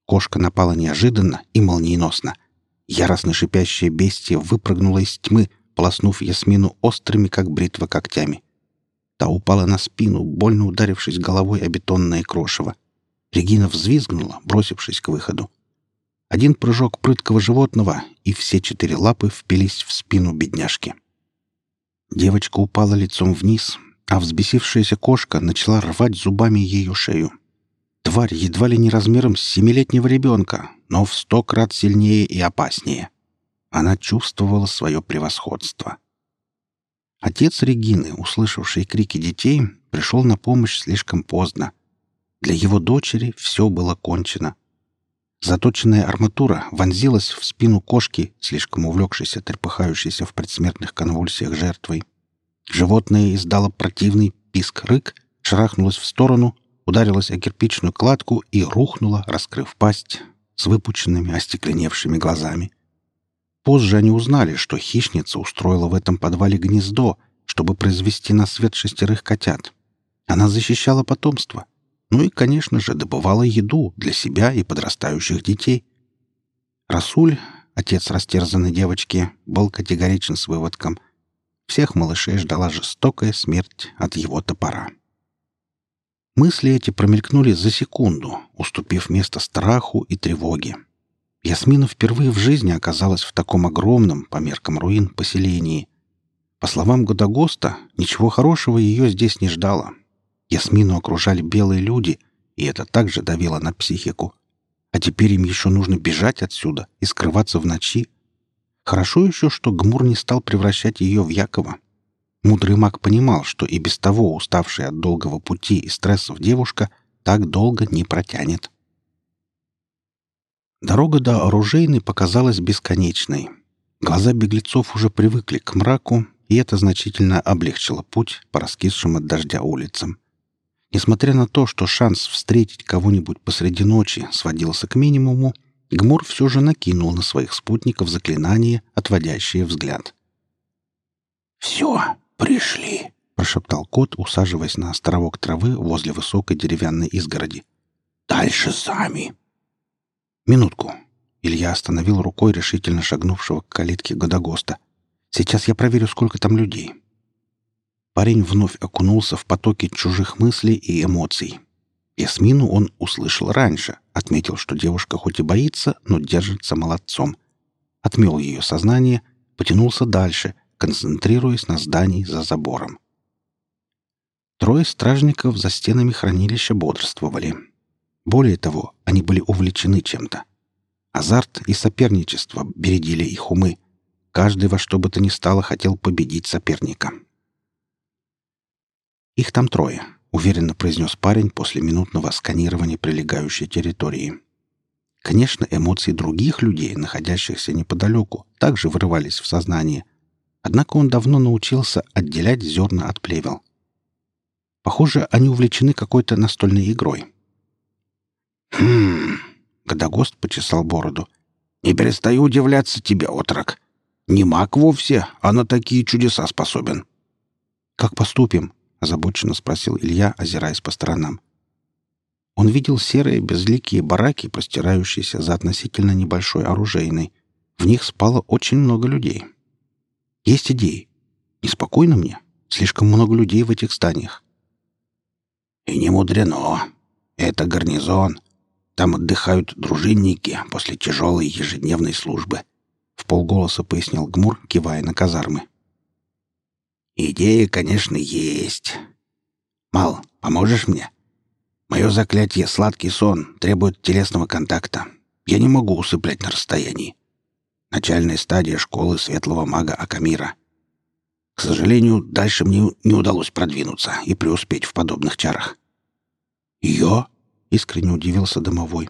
Кошка напала неожиданно и молниеносно. Яростно шипящее бестие выпрыгнуло из тьмы, полоснув Ясмину острыми, как бритва, когтями. Та упала на спину, больно ударившись головой о бетонное крошево. Регина взвизгнула, бросившись к выходу. Один прыжок прыткого животного, и все четыре лапы впились в спину бедняжки. Девочка упала лицом вниз, а взбесившаяся кошка начала рвать зубами ее шею. Тварь едва ли не размером с семилетнего ребенка, но в сто крат сильнее и опаснее. Она чувствовала свое превосходство. Отец Регины, услышавший крики детей, пришел на помощь слишком поздно. Для его дочери все было кончено. Заточенная арматура вонзилась в спину кошки, слишком увлекшейся, трепыхающейся в предсмертных конвульсиях жертвой. Животное издало противный писк-рык, шарахнулось в сторону, ударилось о кирпичную кладку и рухнуло, раскрыв пасть, с выпученными, остекленевшими глазами. Позже они узнали, что хищница устроила в этом подвале гнездо, чтобы произвести на свет шестерых котят. Она защищала потомство. Ну и, конечно же, добывала еду для себя и подрастающих детей. Расуль, отец растерзанной девочки, был категоричен с выводком. Всех малышей ждала жестокая смерть от его топора. Мысли эти промелькнули за секунду, уступив место страху и тревоге. Ясмина впервые в жизни оказалась в таком огромном, по меркам руин, поселении. По словам Годогоста, ничего хорошего ее здесь не ждало. Ясмину окружали белые люди, и это также давило на психику. А теперь им еще нужно бежать отсюда и скрываться в ночи, Хорошо еще, что Гмур не стал превращать ее в Якова. Мудрый маг понимал, что и без того уставшая от долгого пути и стрессов девушка так долго не протянет. Дорога до оружейной показалась бесконечной. Глаза беглецов уже привыкли к мраку, и это значительно облегчило путь по раскисшим от дождя улицам. Несмотря на то, что шанс встретить кого-нибудь посреди ночи сводился к минимуму, Гмур все же накинул на своих спутников заклинание, отводящее взгляд.
«Все, пришли», — прошептал кот, усаживаясь на островок травы возле высокой деревянной изгороди. «Дальше сами».
«Минутку». Илья остановил рукой решительно шагнувшего к калитке Годогоста. «Сейчас я проверю, сколько там людей». Парень вновь окунулся в потоки чужих мыслей и эмоций. Ясмину он услышал раньше, отметил, что девушка хоть и боится, но держится молодцом. Отмел ее сознание, потянулся дальше, концентрируясь на здании за забором. Трое стражников за стенами хранилища бодрствовали. Более того, они были увлечены чем-то. Азарт и соперничество бередили их умы. Каждый во что бы то ни стало хотел победить соперника. Их там трое — уверенно произнес парень после минутного сканирования прилегающей территории. Конечно, эмоции других людей, находящихся неподалеку, также вырывались в сознание. Однако он давно научился отделять зерна от плевел. Похоже, они увлечены какой-то настольной игрой.
«Хм...» — Годогост почесал бороду. «Не перестаю удивляться тебе, отрок. Не маг вовсе, а на такие чудеса способен».
«Как поступим?» — озабоченно спросил Илья, озираясь по сторонам. Он видел серые безликие бараки, простирающиеся за относительно небольшой оружейной. В них спало очень много людей. Есть идеи. Неспокойно мне. Слишком много людей в этих зданиях.
И не мудрено. Это гарнизон. Там отдыхают дружинники после тяжелой ежедневной службы. В полголоса пояснил Гмур, кивая на казармы. Идея, конечно, есть. Мал, поможешь мне? Мое заклятие «Сладкий сон» требует телесного контакта. Я не могу усыплять на расстоянии. Начальная стадия школы светлого мага Акамира. К сожалению, дальше мне не удалось продвинуться и преуспеть в подобных чарах.
«Я?» — искренне удивился домовой.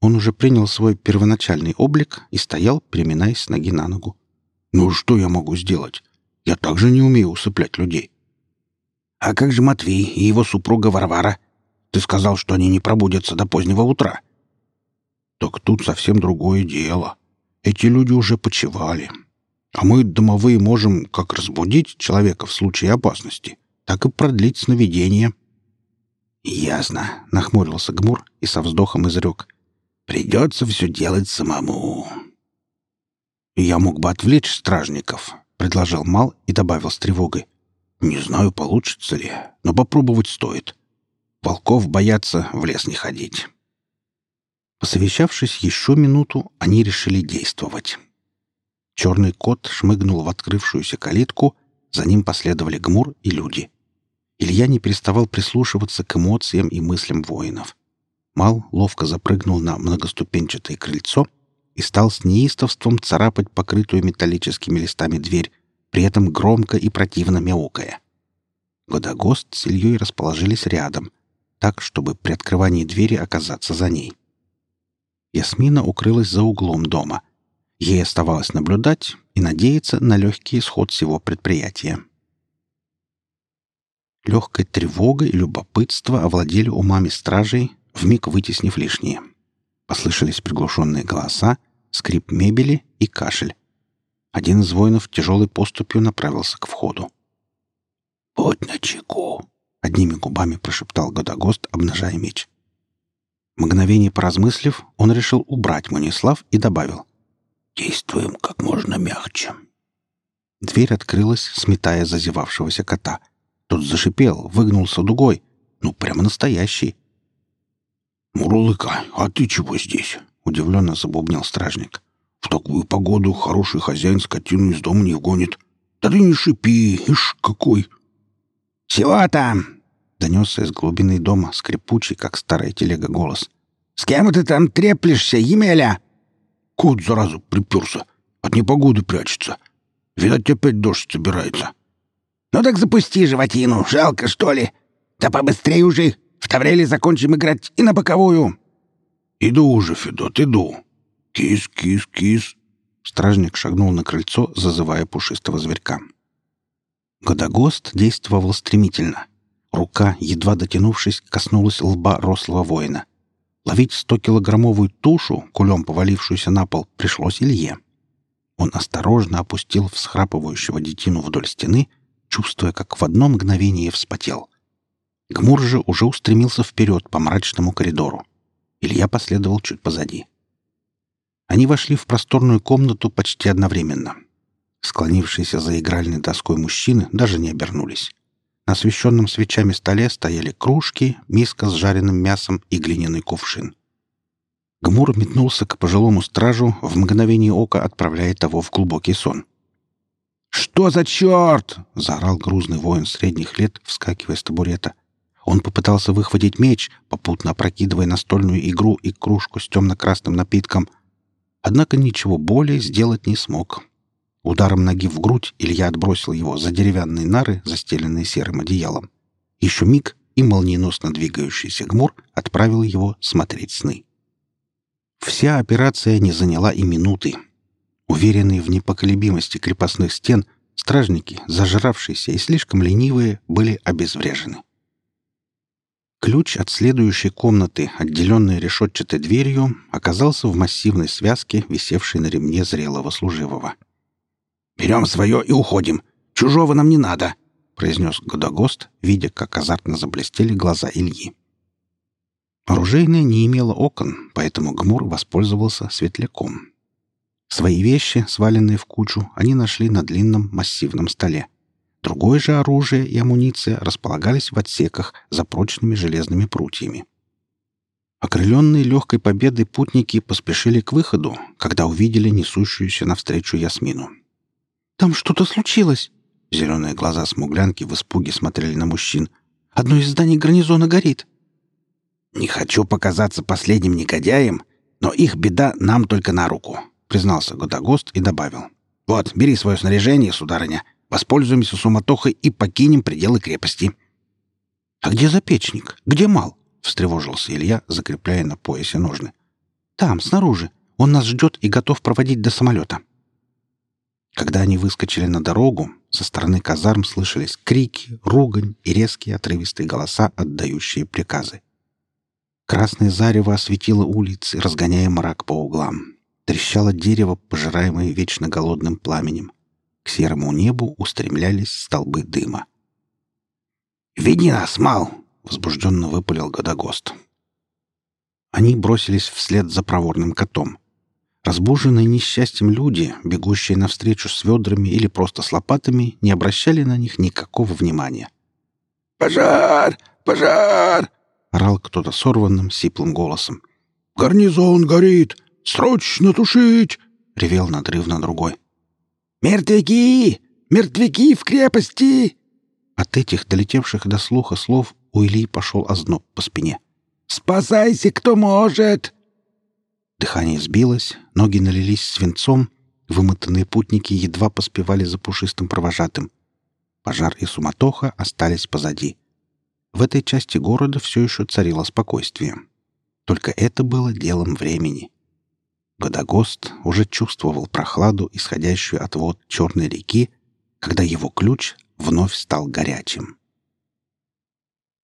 Он уже принял свой первоначальный облик и стоял, переминаясь с ноги на ногу. «Ну что я могу сделать? Я также не умею усыплять людей».
«А как же Матвей и его супруга Варвара? Ты сказал, что они не пробудятся до позднего утра».
«Так тут совсем другое дело. Эти люди уже почевали. А мы, домовые, можем как разбудить человека в случае опасности, так и продлить сновидение».
«Ясно», — нахмурился Гмур и со вздохом изрек. «Придется все делать самому».
«Я мог бы отвлечь стражников», — предложил Мал и добавил с тревогой. «Не знаю, получится ли, но попробовать стоит. Волков боятся в лес не ходить». Посовещавшись еще минуту, они решили действовать. Черный кот шмыгнул в открывшуюся калитку, за ним последовали Гмур и люди. Илья не переставал прислушиваться к эмоциям и мыслям воинов. Мал ловко запрыгнул на многоступенчатое крыльцо и стал с неистовством царапать покрытую металлическими листами дверь, при этом громко и противно мяукая. Годогост с Ильей расположились рядом, так, чтобы при открывании двери оказаться за ней. Ясмина укрылась за углом дома. Ей оставалось наблюдать и надеяться на легкий исход всего предприятия. Легкая тревога и любопытство овладели умами стражей, вмиг вытеснив лишнее. Послышались приглушенные голоса, скрип мебели и кашель. Один из воинов тяжелой поступью направился к входу.
«Будь начеку!»
— одними губами прошептал Годогост, обнажая меч. Мгновение поразмыслив, он решил убрать Манислав и добавил.
«Действуем как можно мягче».
Дверь открылась, сметая зазевавшегося кота. Тот зашипел, выгнулся дугой. Ну, прямо настоящий.
«Мурлыка, а ты чего здесь?» — удивленно забубнил стражник. «В такую погоду хороший хозяин скотину из дома не вгонит. Да ты не шипи, ишь какой!»
«Чего там?» — донесся из глубины дома скрипучий, как старая телега, голос. «С кем ты там треплешься, Емеля?»
«Кот, заразу, приперся. От непогоды прячется. Видать, опять дождь собирается».
«Ну так запусти животину, жалко, что ли? Да побыстрее уже. В Тавреле закончим играть и на боковую».
«Иду уже, Федот, иду. Кис, кис, кис».
Стражник шагнул на крыльцо, зазывая пушистого зверька. Годогост действовал стремительно — Рука, едва дотянувшись, коснулась лба рослого воина. Ловить стокилограммовую тушу, кулем повалившуюся на пол, пришлось Илье. Он осторожно опустил всхрапывающего детину вдоль стены, чувствуя, как в одно мгновение вспотел. Гмур же уже устремился вперед по мрачному коридору. Илья последовал чуть позади. Они вошли в просторную комнату почти одновременно. Склонившиеся за игральной доской мужчины даже не обернулись. На освещенном свечами столе стояли кружки, миска с жареным мясом и глиняный кувшин. Гмур метнулся к пожилому стражу, в мгновение ока отправляя того в глубокий сон. «Что за черт?» — заорал грузный воин средних лет, вскакивая с табурета. Он попытался выхватить меч, попутно опрокидывая настольную игру и кружку с темно-красным напитком. Однако ничего более сделать не смог. Ударом ноги в грудь Илья отбросил его за деревянные нары, застеленные серым одеялом. Еще миг, и молниеносно двигающийся гмур отправил его смотреть сны. Вся операция не заняла и минуты. Уверенные в непоколебимости крепостных стен, стражники, зажравшиеся и слишком ленивые, были обезврежены. Ключ от следующей комнаты, отделенной решетчатой дверью, оказался в массивной связке, висевшей на ремне зрелого служивого.
«Берем свое и уходим. Чужого нам не надо», — произнес Годогост, видя, как азартно заблестели глаза Ильи.
Оружейная не имела окон, поэтому Гмур воспользовался светляком. Свои вещи, сваленные в кучу, они нашли на длинном массивном столе. Другое же оружие и амуниция располагались в отсеках за прочными железными прутьями. Окрыленные легкой победой путники поспешили к выходу, когда увидели несущуюся навстречу Ясмину. «Там что-то случилось!» Зеленые глаза смуглянки в испуге смотрели на мужчин. «Одно из зданий гарнизона горит!»
«Не хочу показаться последним негодяем, но их беда нам только на руку.
— признался Годогост и добавил. «Вот, бери свое снаряжение, сударыня. Воспользуемся суматохой и покинем пределы крепости».
«А где запечник? Где Мал?» — встревожился Илья, закрепляя на поясе ножны. «Там, снаружи. Он нас ждет и готов проводить до самолета». Когда они выскочили на дорогу, со стороны казарм слышались крики, ругань и резкие отрывистые голоса, отдающие приказы. Красное зарево осветило улицы, разгоняя мрак по углам. Трещало дерево, пожираемое вечно голодным пламенем. К серому небу устремлялись столбы дыма.
«Веди нас, Мал!» — возбужденно выпалил Годогост.
Они бросились вслед за проворным котом. Разбуженные несчастьем люди, бегущие навстречу с ведрами или просто с лопатами, не обращали на них никакого внимания.
«Пожар! Пожар!»
— орал кто-то сорванным, сиплым голосом.
«Гарнизон горит! Срочно тушить!» — ревел надрывно другой.
«Мертвяки! Мертвяки в крепости!»
От этих долетевших до слуха слов у Ильи пошел озноб по спине.
«Спасайся, кто может!»
Дыхание сбилось, ноги налились свинцом, вымотанные путники едва поспевали за пушистым провожатым. Пожар и суматоха остались позади. В этой части города все еще царило спокойствие. Только это было делом времени. Годогост уже чувствовал прохладу, исходящую от вод Черной реки, когда его ключ вновь стал горячим.